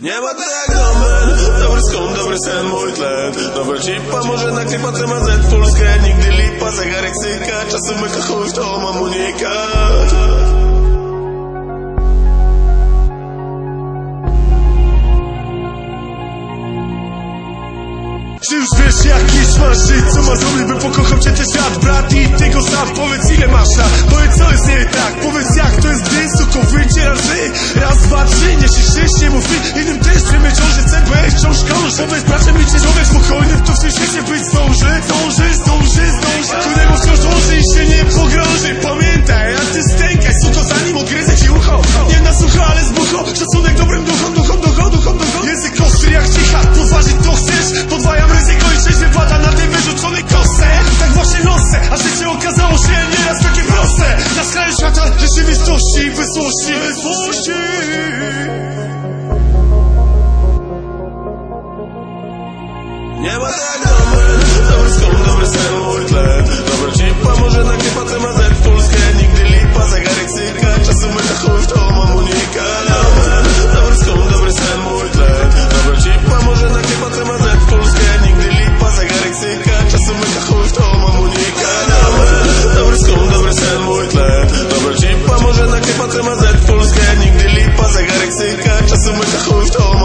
Nie ma to jak domen Dobry skąd, dobry sen, mój tlen Dobra cipa, może na klipace ma Z Polskę, nigdy lipa, zegarek syka. Czasem myka chuj, to mam unikać Czy już wiesz jakiś masz żyć, co ma zrobić, by pokochał cię ten świat Brat i ty go sam, powiedz ile masz lat? Powiedz co jest nie tak, powiedz jak to jest gdy Suko wycierasz wy, raz, dwa, trzy Niesiesz szczęście, się mówi Innym też wiemy ciąży Chcę być wciąż krąży Być mi i człowiek spokojny Kto w tym świecie być zdąży Zdąży, zdąży, zdąży. Którego wciąż dąży i się nie pogrąży Pamiętaj, a ty stękaj Suko zanim odgryzę ci ucho. Nie na sucho, ale z bucho. Szacunek dobrym duchom, duchom, duchom, duchom, duchom. Język ostry jak cicha Podważyć to chcesz. Podwajam ryzyko i szczęście pada na tej wyrzucony kosę. Tak właśnie nosę A życie okazało się nieraz takie proste. Na skraju świata rzeczywistości i wysłości Wysłości Nie ma tak dobry, dobry skąd, dobry sen, mój tlen Dobra ci pomoże nagrywa temat jak polskie Nigdy lipa, zegarek syka, czasu my na chuj w to mam unika Dobry, dobry skąd, dobry sen, mój tlen Dobra ci pomoże nagrywa temat jak polskie Nigdy lipa, zegarek syka, czasu my na chuj w to mam unika Dobry, dobry skąd, dobry sen, mój tlen Dobra ci pomoże nagrywa temat jak polskie Nigdy lipa, zegarek syka, czasu my na chuj w to mam